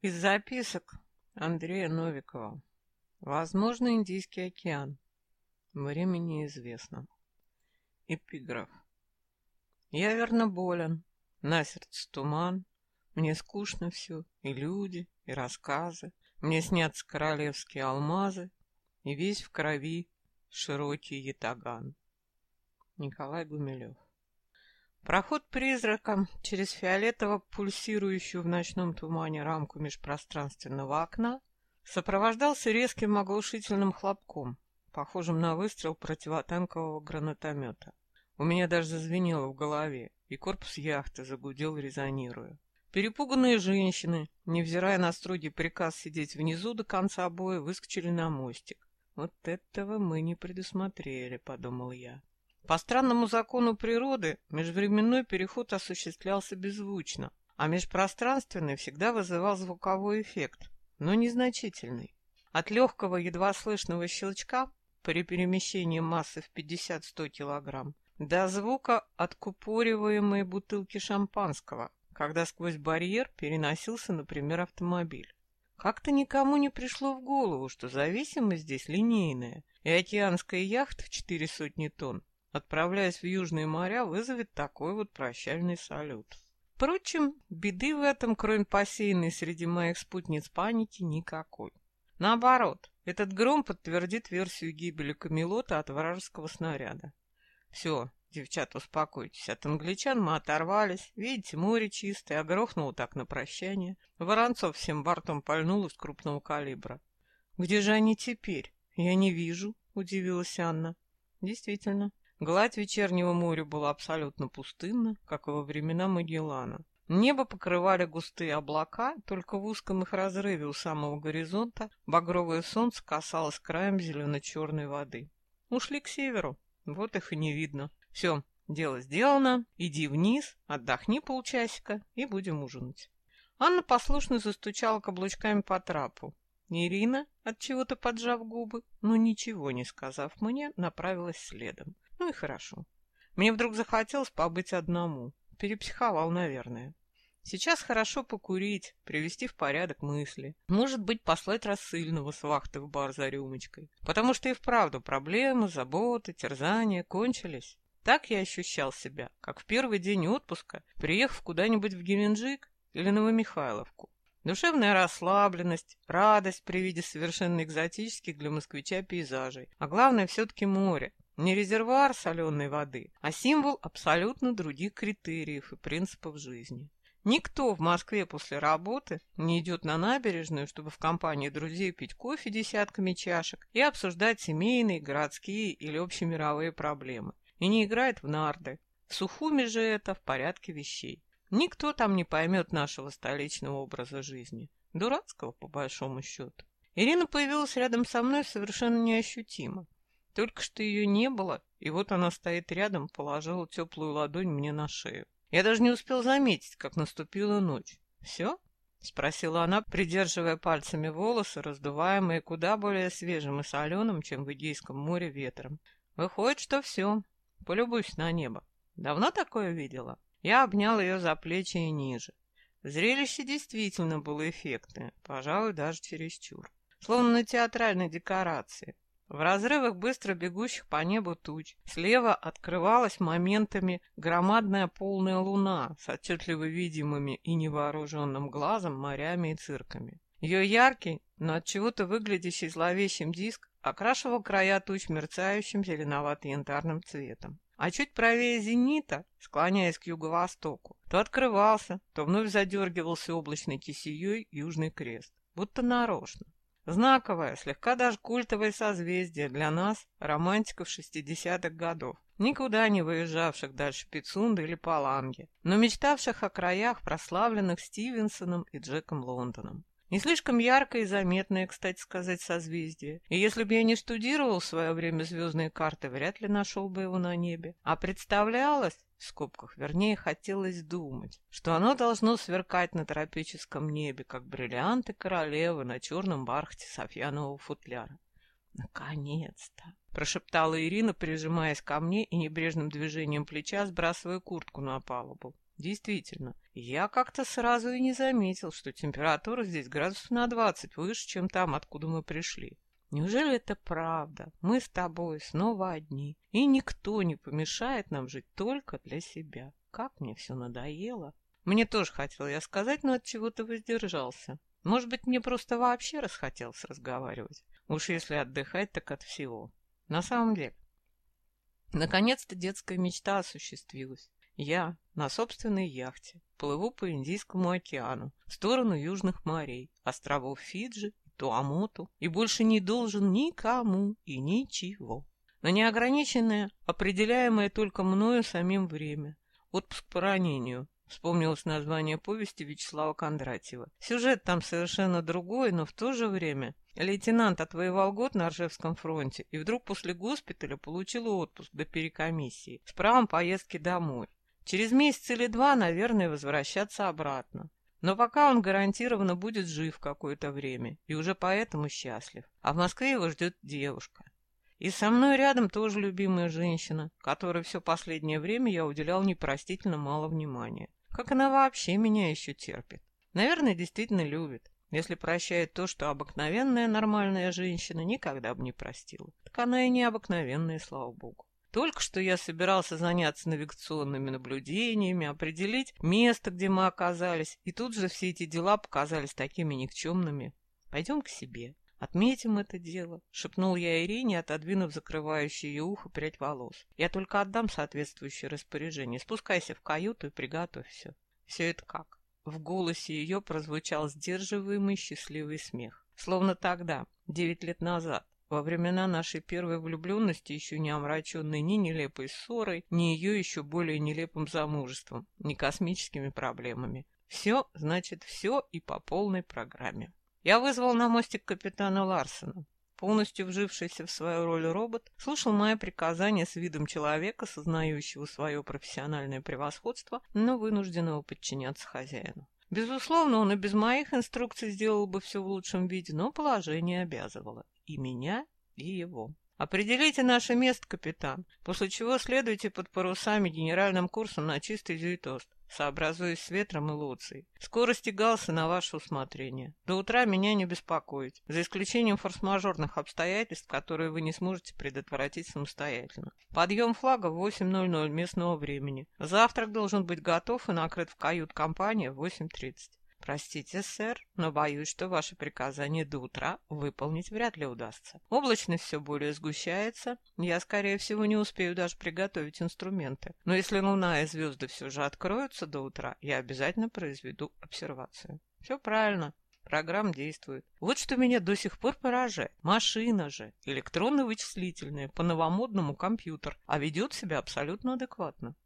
Из записок Андрея Новикова. Возможно, Индийский океан. Время неизвестно. Эпиграф. Я верно болен, на сердце туман, Мне скучно все, и люди, и рассказы, Мне снятся королевские алмазы, И весь в крови широкий ятаган. Николай Гумилев. Проход призрака через фиолетово пульсирующую в ночном тумане рамку межпространственного окна сопровождался резким оглушительным хлопком, похожим на выстрел противотанкового гранатомета. У меня даже зазвенело в голове, и корпус яхты загудел, резонируя. Перепуганные женщины, невзирая на строгий приказ сидеть внизу до конца боя, выскочили на мостик. «Вот этого мы не предусмотрели», — подумал я. По странному закону природы межвременной переход осуществлялся беззвучно, а межпространственный всегда вызывал звуковой эффект, но незначительный. От легкого, едва слышного щелчка при перемещении массы в 50-100 килограмм до звука откупориваемой бутылки шампанского, когда сквозь барьер переносился, например, автомобиль. Как-то никому не пришло в голову, что зависимость здесь линейная, и океанская яхта в четыре сотни тонн отправляясь в южные моря, вызовет такой вот прощальный салют. Впрочем, беды в этом, кроме посеянной среди моих спутниц паники, никакой. Наоборот, этот гром подтвердит версию гибели Камелота от вражеского снаряда. Все, девчата, успокойтесь, от англичан мы оторвались, видите, море чистое, а грохнуло так на прощание. Воронцов всем бортом пальнул из крупного калибра. Где же они теперь? Я не вижу, удивилась Анна. Действительно, Гладь вечернего моря была абсолютно пустынна, как и во времена Магеллана. Небо покрывали густые облака, только в узком их разрыве у самого горизонта багровое солнце касалось краем зелено-черной воды. Ушли к северу, вот их и не видно. Все, дело сделано, иди вниз, отдохни полчасика и будем ужинать. Анна послушно застучала каблучками по трапу. Ирина, от чего то поджав губы, но ничего не сказав мне, направилась следом. Ну и хорошо. Мне вдруг захотелось побыть одному. Перепсиховал, наверное. Сейчас хорошо покурить, привести в порядок мысли. Может быть, послать рассыльного с вахты в бар за рюмочкой. Потому что и вправду проблемы, заботы, терзания кончились. Так я ощущал себя, как в первый день отпуска, приехав куда-нибудь в Геленджик или Новомихайловку. Душевная расслабленность, радость при виде совершенно экзотических для москвича пейзажей. А главное все-таки море, не резервуар соленой воды, а символ абсолютно других критериев и принципов жизни. Никто в Москве после работы не идет на набережную, чтобы в компании друзей пить кофе десятками чашек и обсуждать семейные, городские или общемировые проблемы. И не играет в нарды. В Сухуме же это в порядке вещей. Никто там не поймет нашего столичного образа жизни. Дурацкого, по большому счету. Ирина появилась рядом со мной совершенно неощутимо. Только что ее не было, и вот она стоит рядом, положила теплую ладонь мне на шею. Я даже не успел заметить, как наступила ночь. «Все?» — спросила она, придерживая пальцами волосы, раздуваемые куда более свежим и соленым, чем в Идейском море ветром. «Выходит, что все. Полюбуйся на небо. Давно такое видела?» Я обнял ее за плечи и ниже. Зрелище действительно было эффектное, пожалуй, даже чересчур. Словно на театральной декорации. В разрывах быстро бегущих по небу туч слева открывалась моментами громадная полная луна с отчетливо видимыми и невооруженным глазом морями и цирками. Ее яркий, но от чего-то выглядящий зловещим диск окрашивал края туч мерцающим зеленовато-янтарным цветом. А чуть правее зенита, склоняясь к юго-востоку, то открывался, то вновь задергивался облачной кисеей южный крест, будто нарочно. Знаковое, слегка даже культовое созвездие для нас, романтиков 60-х годов, никуда не выезжавших дальше Пицунда или Паланги, но мечтавших о краях, прославленных Стивенсоном и Джеком Лондоном. Не слишком яркое и заметное, кстати сказать, созвездие. И если бы я не штудировал в свое время звездные карты, вряд ли нашел бы его на небе. А представлялось, в скобках, вернее, хотелось думать, что оно должно сверкать на тропическом небе, как бриллианты королевы на черном бархате Софьянового футляра. «Наконец-то!» — прошептала Ирина, прижимаясь ко мне и небрежным движением плеча сбрасывая куртку на палубу. Действительно, я как-то сразу и не заметил, что температура здесь градусов на 20 выше, чем там, откуда мы пришли. Неужели это правда? Мы с тобой снова одни, и никто не помешает нам жить только для себя. Как мне все надоело. Мне тоже хотел я сказать, но от чего-то воздержался. Может быть, мне просто вообще расхотелось разговаривать. Уж если отдыхать, так от всего. На самом деле, наконец-то детская мечта осуществилась. Я на собственной яхте плыву по Индийскому океану в сторону южных морей, островов Фиджи Туамоту, и больше не должен никому и ничего. На неограниченное, определяемое только мною самим время. Отпуск по ранению. Вспомнилось название повести Вячеслава Кондратьева. Сюжет там совершенно другой, но в то же время лейтенант отвоевал год на Ржевском фронте и вдруг после госпиталя получил отпуск до перекомиссии с правом поездки домой. Через месяц или два, наверное, возвращаться обратно. Но пока он гарантированно будет жив какое-то время и уже поэтому счастлив. А в Москве его ждет девушка. И со мной рядом тоже любимая женщина, которой все последнее время я уделял непростительно мало внимания. Как она вообще меня еще терпит? Наверное, действительно любит. Если прощает то, что обыкновенная нормальная женщина никогда бы не простила. Так она и не обыкновенная, слава богу. Только что я собирался заняться навигационными наблюдениями, определить место, где мы оказались, и тут же все эти дела показались такими никчемными. Пойдем к себе. «Отметим это дело», — шепнул я Ирине, отодвинув закрывающее ее ухо прядь волос. «Я только отдам соответствующее распоряжение. Спускайся в каюту и приготовь все». «Все это как?» В голосе ее прозвучал сдерживаемый счастливый смех. Словно тогда, девять лет назад, во времена нашей первой влюбленности, еще не омраченной ни нелепой ссорой, ни ее еще более нелепым замужеством, ни космическими проблемами. Все, значит, все и по полной программе. Я вызвал на мостик капитана Ларсена. Полностью вжившийся в свою роль робот слушал мои приказания с видом человека, сознающего свое профессиональное превосходство, но вынужденного подчиняться хозяину. Безусловно, он и без моих инструкций сделал бы все в лучшем виде, но положение обязывало и меня, и его. Определите наше место, капитан, после чего следуйте под парусами генеральным курсом на чистый зюитост, сообразуясь с ветром и лоцией. Скорости галса на ваше усмотрение. До утра меня не беспокоить, за исключением форс-мажорных обстоятельств, которые вы не сможете предотвратить самостоятельно. Подъем флага в 8.00 местного времени. Завтрак должен быть готов и накрыт в кают-компании в 8.30. Простите, сэр, но боюсь, что ваше приказание до утра выполнить вряд ли удастся. Облачность все более сгущается. Я, скорее всего, не успею даже приготовить инструменты. Но если луна и звезды все же откроются до утра, я обязательно произведу обсервацию. Все правильно. Программа действует. Вот что меня до сих пор поражает. Машина же, электронно-вычислительная, по-новомодному компьютер, а ведет себя абсолютно адекватно.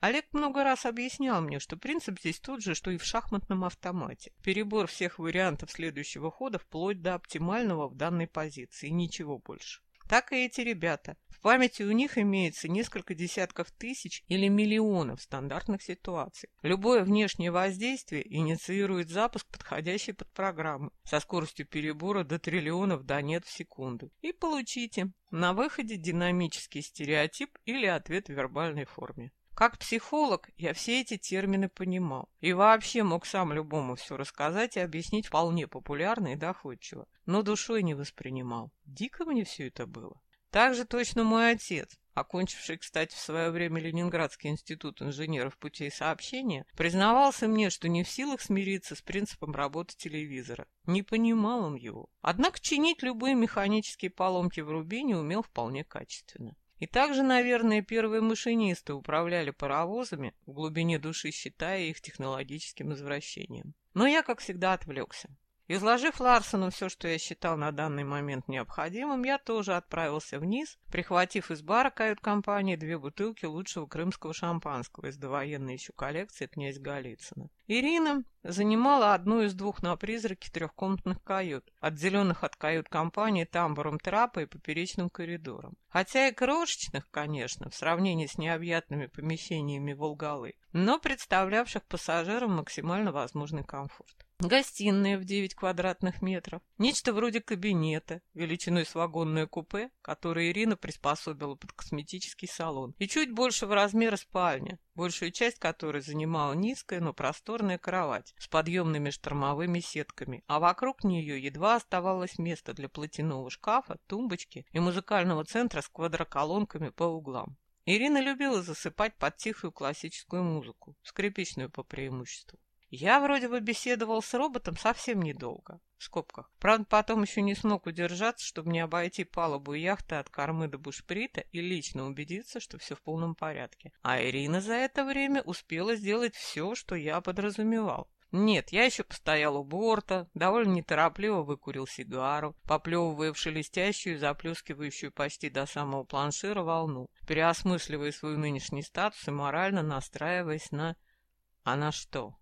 Олег много раз объяснял мне, что принцип здесь тот же, что и в шахматном автомате. Перебор всех вариантов следующего хода вплоть до оптимального в данной позиции, ничего больше. Так и эти ребята. В памяти у них имеется несколько десятков тысяч или миллионов стандартных ситуаций. Любое внешнее воздействие инициирует запуск подходящей под программы со скоростью перебора до триллионов до нет в секунду. И получите на выходе динамический стереотип или ответ в вербальной форме. Как психолог я все эти термины понимал и вообще мог сам любому все рассказать и объяснить вполне популярно и доходчиво, но душой не воспринимал. Дико мне все это было. Так же точно мой отец, окончивший, кстати, в свое время Ленинградский институт инженеров путей сообщения, признавался мне, что не в силах смириться с принципом работы телевизора. Не понимал он его. Однако чинить любые механические поломки в рубине умел вполне качественно. И также, наверное, первые машинисты управляли паровозами, в глубине души считая их технологическим извращением. Но я, как всегда, отвлекся. Изложив Ларсону все, что я считал на данный момент необходимым, я тоже отправился вниз, прихватив из бара кают-компании две бутылки лучшего крымского шампанского из довоенной еще коллекции князь Голицына. Ирина занимала одну из двух на призраке трехкомнатных кают, отделенных от кают-компании тамбуром трапа и поперечным коридором. Хотя и крошечных, конечно, в сравнении с необъятными помещениями Волгалы, но представлявших пассажирам максимально возможный комфорт. Гостиная в 9 квадратных метров. Нечто вроде кабинета, величиной с вагонное купе, которое Ирина приспособила под косметический салон. И чуть большего размера спальня, большую часть которой занимала низкая, но просторная кровать с подъемными штормовыми сетками, а вокруг нее едва оставалось место для платяного шкафа, тумбочки и музыкального центра с квадроколонками по углам. Ирина любила засыпать под тихую классическую музыку, скрипичную по преимуществу. Я вроде бы беседовал с роботом совсем недолго, в скобках. Правда, потом еще не смог удержаться, чтобы не обойти палубу яхты от кормы до бушприта и лично убедиться, что все в полном порядке. А Ирина за это время успела сделать все, что я подразумевал. Нет, я еще постоял у борта, довольно неторопливо выкурил сигару, поплевывая в шелестящую, заплескивающую почти до самого планшира волну, переосмысливая свой нынешний статус и морально настраиваясь на... А на что?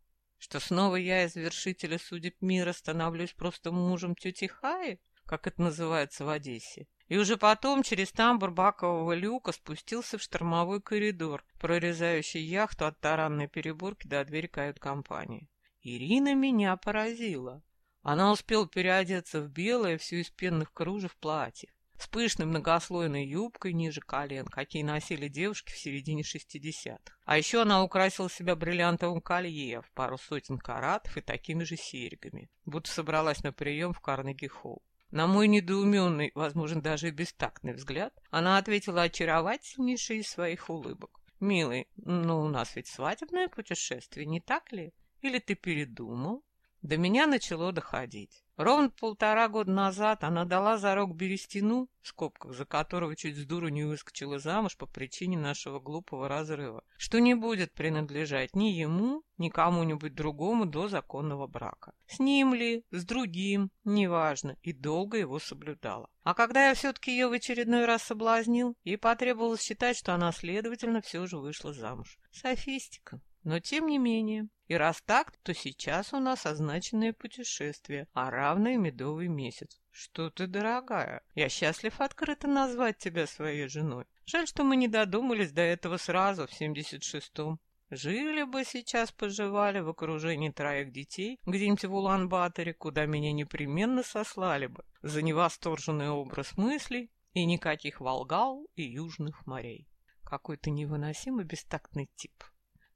Что снова я из вершителя судеб мира становлюсь просто мужем тети Хаи, как это называется в Одессе. И уже потом через тамбур бакового люка спустился в штормовой коридор, прорезающий яхту от таранной переборки до двери кают-компании. Ирина меня поразила. Она успела переодеться в белое, все из пенных кружев платье с пышной многослойной юбкой ниже колен, какие носили девушки в середине шестидесятых. А еще она украсила себя бриллиантовым колье в пару сотен каратов и такими же серьгами, будто собралась на прием в Карнеги-холл. На мой недоуменный, возможно, даже и бестактный взгляд, она ответила очаровательнейшей из своих улыбок. «Милый, ну у нас ведь свадебное путешествие, не так ли? Или ты передумал?» До меня начало доходить. Ровно полтора года назад она дала зарок Берестину, в скобках, за которого чуть с дуру не выскочила замуж по причине нашего глупого разрыва, что не будет принадлежать ни ему, ни кому-нибудь другому до законного брака. С ним ли, с другим, неважно, и долго его соблюдала. А когда я все-таки ее в очередной раз соблазнил, ей потребовалось считать, что она, следовательно, все же вышла замуж. Софистика. Но тем не менее, и раз так, то сейчас у нас означенное путешествие, а равный медовый месяц. Что ты, дорогая, я счастлив открыто назвать тебя своей женой. Жаль, что мы не додумались до этого сразу, в 76-м. Жили бы сейчас, поживали в окружении троих детей, где-нибудь в Улан-Баторе, куда меня непременно сослали бы за невосторженный образ мыслей и никаких Волгал и южных морей. Какой-то невыносимый бестактный тип.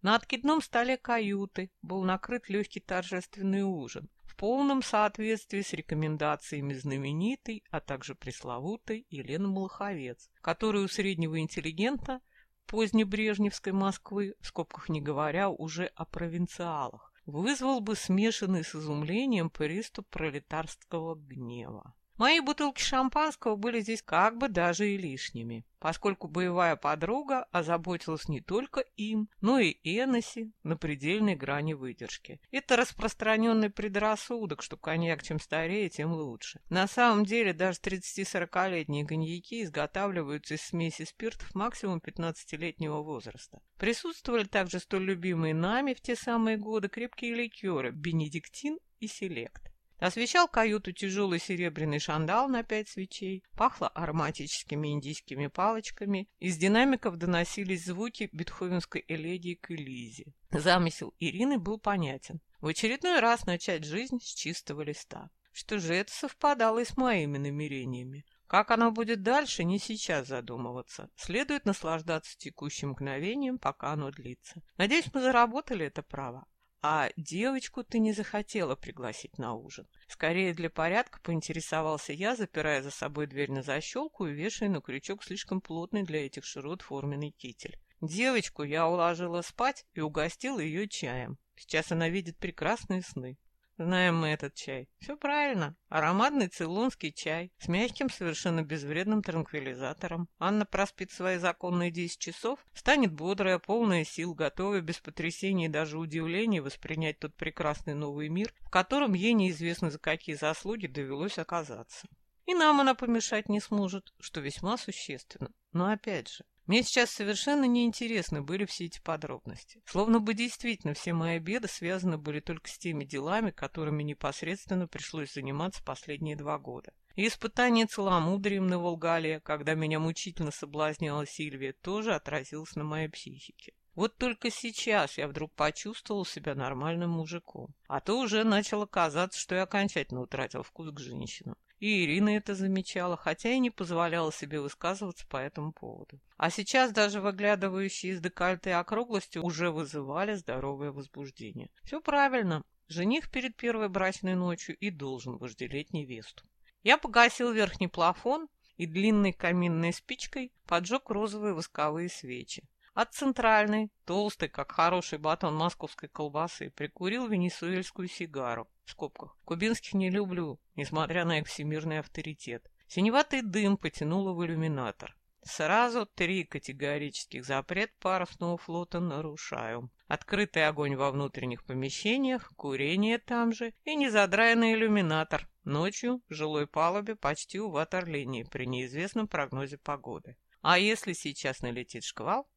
На откидном столе каюты был накрыт легкий торжественный ужин в полном соответствии с рекомендациями знаменитой, а также пресловутой Елены Малаховец, которую у среднего интеллигента позднебрежневской Москвы, в скобках не говоря уже о провинциалах, вызвал бы смешанный с изумлением приступ пролетарского гнева. Мои бутылки шампанского были здесь как бы даже и лишними, поскольку боевая подруга озаботилась не только им, но и Эноси на предельной грани выдержки. Это распространенный предрассудок, что коньяк чем старее, тем лучше. На самом деле даже 30-40-летние коньяки изготавливаются из смеси спиртов максимум 15-летнего возраста. Присутствовали также столь любимые нами в те самые годы крепкие ликеры «Бенедиктин» и «Селект». Освещал каюту тяжелый серебряный шандал на пять свечей, пахло ароматическими индийскими палочками, из динамиков доносились звуки бетховенской элегии к Элизе. Замысел Ирины был понятен. В очередной раз начать жизнь с чистого листа. Что же это совпадало и с моими намерениями. Как оно будет дальше, не сейчас задумываться. Следует наслаждаться текущим мгновением, пока оно длится. Надеюсь, мы заработали это право. А девочку ты не захотела пригласить на ужин. Скорее для порядка поинтересовался я, запирая за собой дверь на защелку и вешая на крючок слишком плотный для этих широт форменный китель. Девочку я уложила спать и угостила ее чаем. Сейчас она видит прекрасные сны. Знаем мы этот чай. Все правильно. Ароматный цейлонский чай с мягким, совершенно безвредным транквилизатором. Анна проспит свои законные 10 часов, станет бодрая, полная сил, готовая без потрясений и даже удивления воспринять тот прекрасный новый мир, в котором ей неизвестно за какие заслуги довелось оказаться. И нам она помешать не сможет, что весьма существенно. Но опять же, мне сейчас совершенно неинтересны были все эти подробности. Словно бы действительно все мои беды связаны были только с теми делами, которыми непосредственно пришлось заниматься последние два года. И испытание целомудрием на Волгале, когда меня мучительно соблазняла Сильвия, тоже отразилось на моей психике. Вот только сейчас я вдруг почувствовал себя нормальным мужиком. А то уже начало казаться, что я окончательно утратил вкус к женщинам. И Ирина это замечала, хотя и не позволяла себе высказываться по этому поводу. А сейчас даже выглядывающие из декольте округлости уже вызывали здоровое возбуждение. Все правильно. Жених перед первой брачной ночью и должен вожделеть невесту. Я погасил верхний плафон и длинной каминной спичкой поджег розовые восковые свечи. От центральной, толстой, как хороший батон московской колбасы, прикурил венесуэльскую сигару. В скобках. Кубинских не люблю, несмотря на их всемирный авторитет. Синеватый дым потянуло в иллюминатор. Сразу три категорических запрет парусного флота нарушаю. Открытый огонь во внутренних помещениях, курение там же и незадраенный иллюминатор. Ночью в жилой палубе почти у ватерлинии при неизвестном прогнозе погоды. А если сейчас налетит шквал,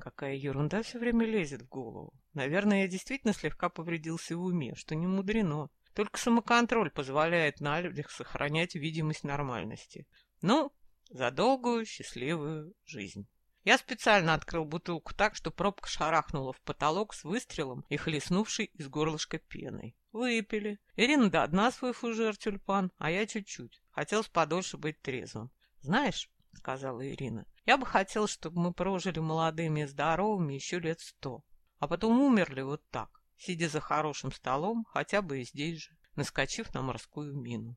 Какая ерунда все время лезет в голову. Наверное, я действительно слегка повредился в уме, что не мудрено. Только самоконтроль позволяет на людях сохранять видимость нормальности. Ну, за долгую счастливую жизнь. Я специально открыл бутылку так, что пробка шарахнула в потолок с выстрелом и хлестнувшей из горлышка пеной. Выпили. Ирина до дна свой фужер тюльпан, а я чуть-чуть. Хотелось подольше быть трезвым. Знаешь, — сказала Ирина. «Я бы хотел, чтобы мы прожили молодыми и здоровыми еще лет сто, а потом умерли вот так, сидя за хорошим столом, хотя бы и здесь же, наскочив на морскую мину».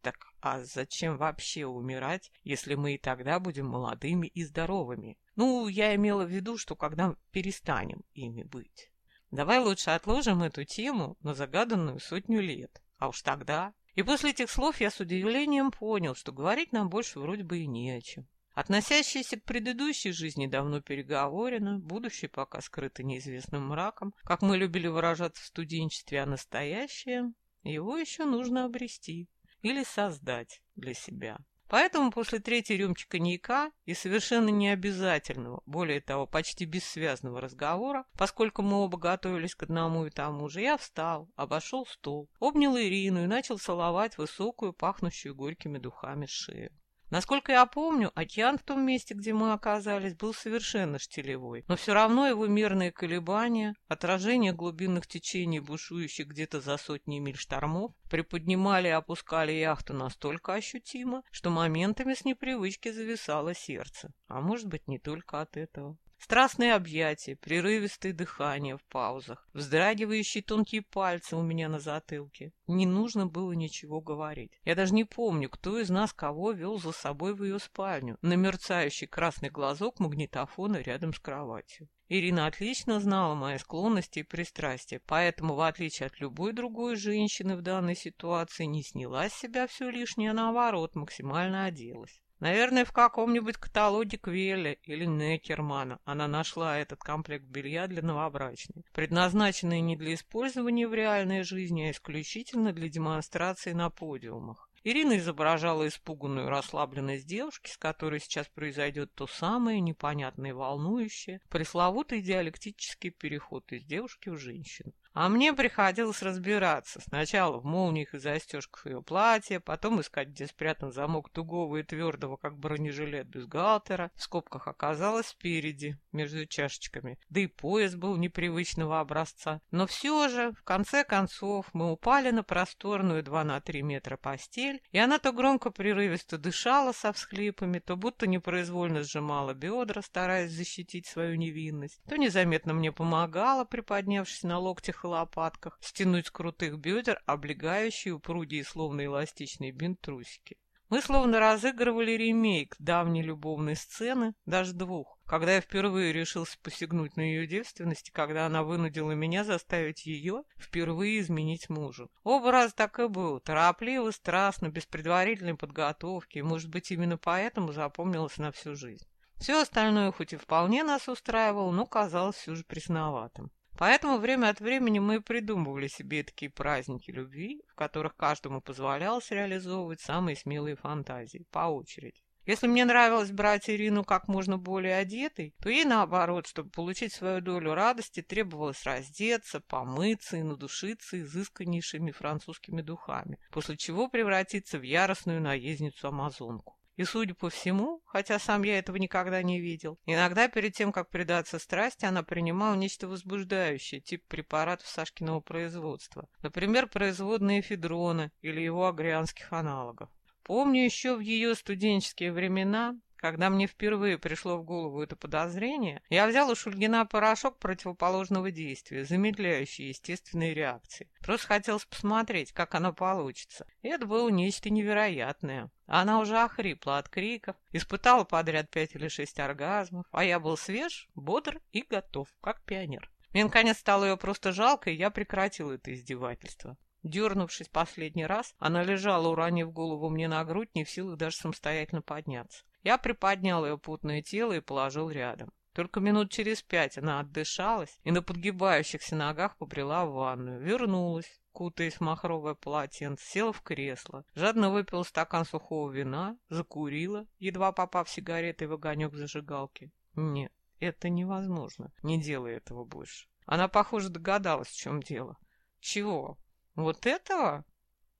«Так а зачем вообще умирать, если мы и тогда будем молодыми и здоровыми? Ну, я имела в виду, что когда перестанем ими быть. Давай лучше отложим эту тему на загаданную сотню лет, а уж тогда и после этих слов я с удивлением понял, что говорить нам больше вроде бы и не о чем. Относящееся к предыдущей жизни давно переговорено, будущее пока скрыто неизвестным мраком, как мы любили выражаться в студенчестве, а настоящее его еще нужно обрести или создать для себя. Поэтому после третьей рюмки коньяка и совершенно необязательного, более того, почти бессвязного разговора, поскольку мы оба готовились к одному и тому же, я встал, обошел стол, обнял Ирину и начал целовать высокую, пахнущую горькими духами шею. Насколько я помню, океан в том месте, где мы оказались, был совершенно штилевой, но все равно его мерные колебания, отражение глубинных течений, бушующих где-то за сотни миль штормов, приподнимали и опускали яхту настолько ощутимо, что моментами с непривычки зависало сердце. А может быть, не только от этого. Страстные объятия, прерывистое дыхание в паузах, вздрагивающие тонкие пальцы у меня на затылке. Не нужно было ничего говорить. Я даже не помню, кто из нас кого вел за собой в ее спальню, на мерцающий красный глазок магнитофона рядом с кроватью. Ирина отлично знала мои склонности и пристрастия, поэтому, в отличие от любой другой женщины в данной ситуации, не сняла с себя все лишнее, а наоборот, максимально оделась. Наверное, в каком-нибудь каталоге Квелля или Некермана она нашла этот комплект белья для новобрачной, предназначенный не для использования в реальной жизни, а исключительно для демонстрации на подиумах. Ирина изображала испуганную расслабленность девушки, с которой сейчас произойдет то самое непонятное и волнующее, пресловутый диалектический переход из девушки в женщину. А мне приходилось разбираться. Сначала в молниях и застежках ее платья, потом искать, где спрятан замок тугого и твердого, как бронежилет бюстгальтера. В скобках оказалось спереди, между чашечками. Да и пояс был непривычного образца. Но все же, в конце концов, мы упали на просторную 2 на 3 метра постель, и она то громко прерывисто дышала со всхлипами, то будто непроизвольно сжимала бедра, стараясь защитить свою невинность, то незаметно мне помогала, приподнявшись на локтях лопатках, стянуть с крутых бедер облегающие упругие, словно эластичный бинт трусики. Мы словно разыгрывали ремейк давней любовной сцены, даже двух, когда я впервые решился посягнуть на ее девственность, и когда она вынудила меня заставить ее впервые изменить мужу. Оба раза так и был, торопливо, страстно, без предварительной подготовки, и, может быть, именно поэтому запомнилось на всю жизнь. Все остальное хоть и вполне нас устраивало, но казалось все же пресноватым. Поэтому время от времени мы придумывали себе такие праздники любви, в которых каждому позволялось реализовывать самые смелые фантазии, по очереди. Если мне нравилось брать Ирину как можно более одетой, то ей наоборот, чтобы получить свою долю радости, требовалось раздеться, помыться и надушиться изысканнейшими французскими духами, после чего превратиться в яростную наездницу-амазонку. И, судя по всему, хотя сам я этого никогда не видел, иногда перед тем, как предаться страсти, она принимала нечто возбуждающее, тип препаратов Сашкиного производства. Например, производные эфедрона или его агрианских аналогов. Помню еще в ее студенческие времена, когда мне впервые пришло в голову это подозрение, я взял у Шульгина порошок противоположного действия, замедляющий естественные реакции. Просто хотелось посмотреть, как оно получится. И это было нечто невероятное. Она уже охрипла от криков, испытала подряд пять или шесть оргазмов, а я был свеж, бодр и готов, как пионер. Мне наконец стало ее просто жалко, и я прекратил это издевательство. Дернувшись последний раз, она лежала, уронив голову мне на грудь, не в силах даже самостоятельно подняться. Я приподнял ее путное тело и положил рядом. Только минут через пять она отдышалась и на подгибающихся ногах побрела в ванную. Вернулась, кутаясь в махровое полотенце, села в кресло, жадно выпила стакан сухого вина, закурила, едва попав сигаретой в огонек зажигалки. Нет, это невозможно. Не делай этого больше. Она, похоже, догадалась, в чем дело. Чего? Вот этого?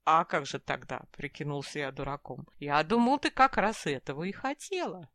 А как же тогда, прикинулся я дураком. Я думал, ты как раз этого и хотела.